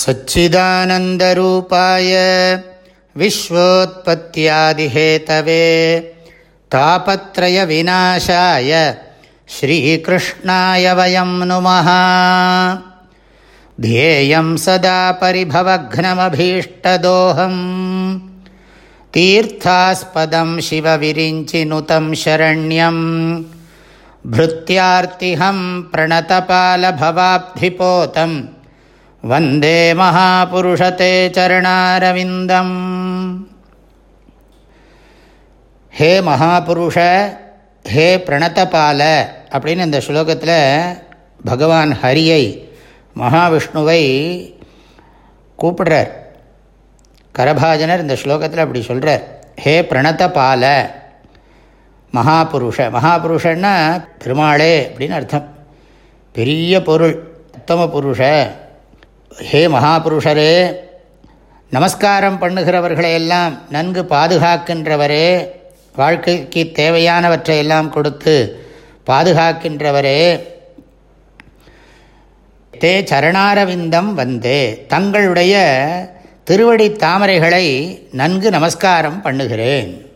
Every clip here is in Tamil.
सच्चिदानन्दरूपाय विश्वोत्पत्त्यादिहेतवे तापत्रयविनाशाय श्रीकृष्णाय वयं नुमः ध्येयं सदा परिभवघ्नमभीष्टदोहम् तीर्थास्पदं शिवविरिञ्चिनुतं शरण्यम् भृत्यार्तिहं प्रणतपालभवाब्धिपोतम् வந்தே மகாபுருஷத்தே சரணாரவிந்தம். ஹே மகாபுருஷ ஹே பிரணத்தபால அப்படின்னு இந்த ஸ்லோகத்தில் பகவான் ஹரியை மகாவிஷ்ணுவை கூப்பிடுறார். கரபாஜனர் இந்த ஸ்லோகத்தில் அப்படி சொல்கிறார் ஹே பிரணத்தபால மகாபுருஷ. மகாபுருஷன்னா பெருமாளே அப்படின்னு அர்த்தம். பெரிய பொருள் உத்தம புருஷ. ஹே மகாபுருஷரே நமஸ்காரம் பண்ணுகிறவர்களையெல்லாம் நன்கு பாதுகாக்கின்றவரே வாழ்க்கைக்கு தேவையானவற்றை எல்லாம் கொடுத்து பாதுகாக்கின்றவரே. தே சரணாரவிந்தம் வந்தே தங்களுடைய திருவடி தாமரைகளை நன்கு நமஸ்காரம் பண்ணுகிறேன்.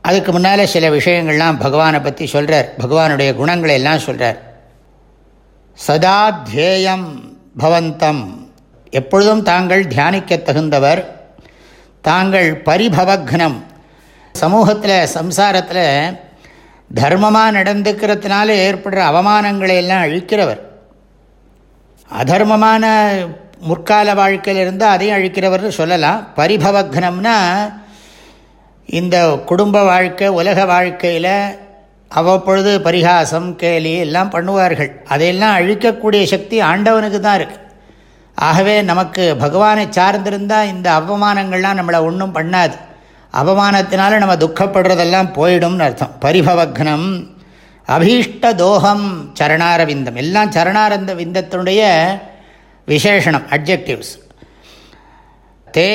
அதுக்கு முன்னால் சில விஷயங்கள்லாம் பகவானை பற்றி சொல்கிறார் பகவானுடைய குணங்களை எல்லாம் சொல்கிறார் சதாத்தியேயம் பவந்தம். எப்பொழுதும் தாங்கள் தியானிக்க தகுந்தவர். தாங்கள் பரிபவக்னம். சமூகத்தில் சம்சாரத்தில் தர்மமாக நடந்துக்கிறதுனால ஏற்படுற அவமானங்களை எல்லாம் அழிக்கிறவர். அதர்மமான முற்கால வாழ்க்கையில் இருந்தால் அதையும் அழிக்கிறவர்னு சொல்லலாம். பரிபவக்னம்னா இந்த குடும்ப வாழ்க்கை உலக வாழ்க்கையில் அவ்வப்பொழுது பரிகாசம் கேலி எல்லாம் பண்ணுவார்கள். அதையெல்லாம் அழிக்கக்கூடிய சக்தி ஆண்டவனுக்கு தான் இருக்குது ஆகவே நமக்கு பகவானை சார்ந்திருந்தால் இந்த அவமானங்கள்லாம் நம்மளை ஒன்றும் பண்ணாது. அவமானத்தினால நம்ம துக்கப்படுறதெல்லாம் போயிடும்னு அர்த்தம். பரிபவக்னம் அபீஷ்ட தோகம் சரணாரவிந்தம். எல்லாம் சரணாரந்த விந்தத்தினுடைய விசேஷனம் அப்ஜெக்டிவ்ஸ் தே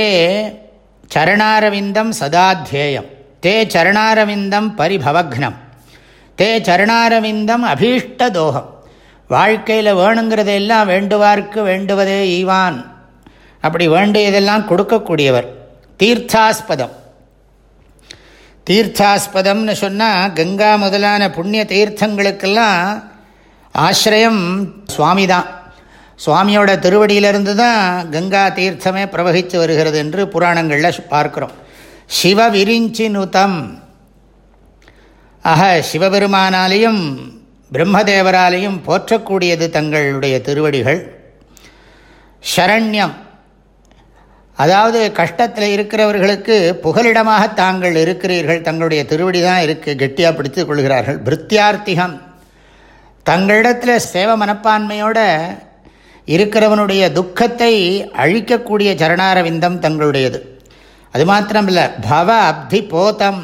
சரணாரவிந்தம் சதாத்தியேயம் தே சரணாரவிந்தம் பரிபவக்னம். தே சரணாரவிந்தம் அபீஷ்ட தோகம். வாழ்க்கையில் வேணுங்கிறதெல்லாம் வேண்டுவார்க்கு வேண்டுவதே ஈவான். அப்படி வேண்டியதெல்லாம் கொடுக்கக்கூடியவர். தீர்த்தாஸ்பதம். தீர்த்தாஸ்பதம்னு சொன்னால் கங்கா முதலான புண்ணிய தீர்த்தங்களுக்கெல்லாம் ஆசிரியம் சுவாமி தான் சுவாமியோட திருவடியிலிருந்து தான் கங்கா தீர்த்தமே பிரவகித்து வருகிறது என்று புராணங்களில் பார்க்குறோம். சிவ விரிஞ்சி நுதம் ஆக சிவபெருமானாலேயும் பிரம்மதேவராலையும் போற்றக்கூடியது தங்களுடைய திருவடிகள். ஷரண்யம் அதாவது கஷ்டத்தில் இருக்கிறவர்களுக்கு புகலிடமாக தாங்கள் இருக்கிறீர்கள் தங்களுடைய திருவடி தான் இருக்கு கெட்டியாக பிடித்து கொள்கிறார்கள். பிருத்தியார்த்திகம் தங்களிடத்தில் சேவ மனப்பான்மையோட இருக்கிறவனுடைய துக்கத்தை அழிக்கக்கூடிய சரணாரவிந்தம் தங்களுடையது. அது மாத்திரமில்லை பவ அப்தி போதம்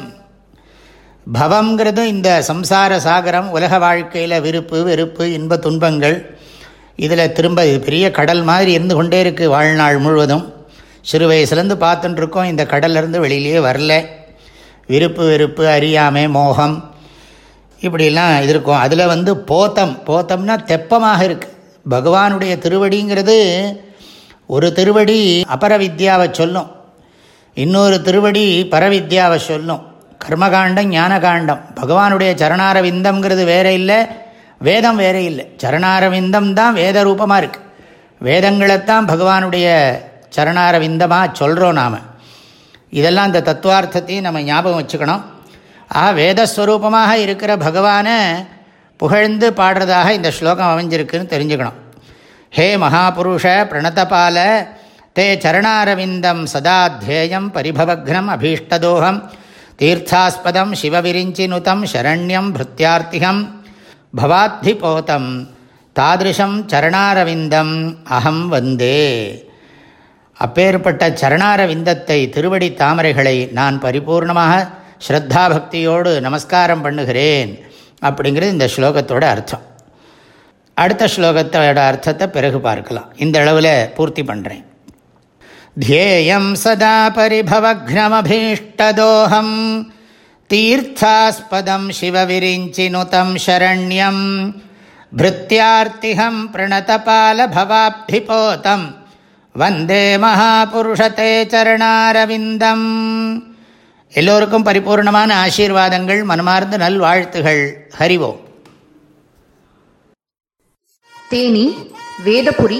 பவங்கிறது இந்த சம்சார சாகரம் உலக வாழ்க்கையில் விருப்பு வெறுப்பு இன்ப துன்பங்கள். இதில் திரும்ப பெரிய கடல் மாதிரி இருந்து கொண்டே இருக்குது வாழ்நாள் முழுவதும். சிறு வயசுலேருந்து பார்த்துட்டுருக்கோம் இந்த கடல்லேருந்து வெளியிலேயே வரல. விருப்பு வெறுப்பு அறியாமை மோகம் இப்படிலாம் இது இருக்கும் அதில் வந்து போத்தம் போத்தம்னா தெப்பமாக இருக்குது பகவானுடைய திருவடிங்கிறது ஒரு திருவடி அபர வித்யாவை சொல்லும். இன்னொரு திருவடி பரவித்யாவை சொல்லும். கர்மகாண்டம் ஞானகாண்டம். பகவானுடைய சரணாரவிந்தம்ங்கிறது வேற இல்லை வேதம் வேற இல்லை. சரணாரவிந்தம் தான் வேத ரூபமாக இருக்குது வேதங்களைத்தான் பகவானுடைய சரணாரவிந்தமாக சொல்கிறோம் நாம். இதெல்லாம் இந்த தத்துவார்த்தத்தையும் நம்ம ஞாபகம் வச்சுக்கணும். ஆக வேதஸ்வரூபமாக இருக்கிற பகவானை புகழ்ந்து பாடுறதாக இந்த ஸ்லோகம் அமைஞ்சிருக்குன்னு தெரிஞ்சுக்கணும். ஹே மகாபுருஷ பிரணதபால தே சரணாரவிந்தம் சதாத்தியேயம் பரிபவக்னம் அபீஷ்டதோகம். தீர்த்தாஸ்பதம் சிவவிரிஞ்சினுதம் சரண்யம் பிருத்தியார்த்திகம் பவாத்திபோதம் தாதிருஷம் சரணாரவிந்தம் அகம் வந்தே. அப்பேற்பட்ட சரணாரவிந்தத்தை திருவடி தாமரைகளை நான் பரிபூர்ணமாக ஸ்ரத்தா பக்தியோடு நமஸ்காரம் பண்ணுகிறேன் அப்படிங்கிறது இந்த ஸ்லோகத்தோட அர்த்தம். அடுத்த ஸ்லோகத்தோட அர்த்தத்தை பிறகு பார்க்கலாம். இந்த அளவில் பூர்த்தி பண்ணுறேன் ध्येयं सदा परिभवघ्नमभीष्टदोहं तीर्थास्पदं शिवविरिञ्चिनुतं शरण्यं பிருத்தியார்த்திகம் பிரணதபாலபவாப்திபோதம் வந்தே மகாபுருஷத்தே சரணாரவிந்தம் எல்லோருக்கும் பரிபூர்ணமான ஆசீர்வாதங்கள் மனமார்ந்த நல்வாழ்த்துகள் ஹரிவோம் தேனி வேதபுரி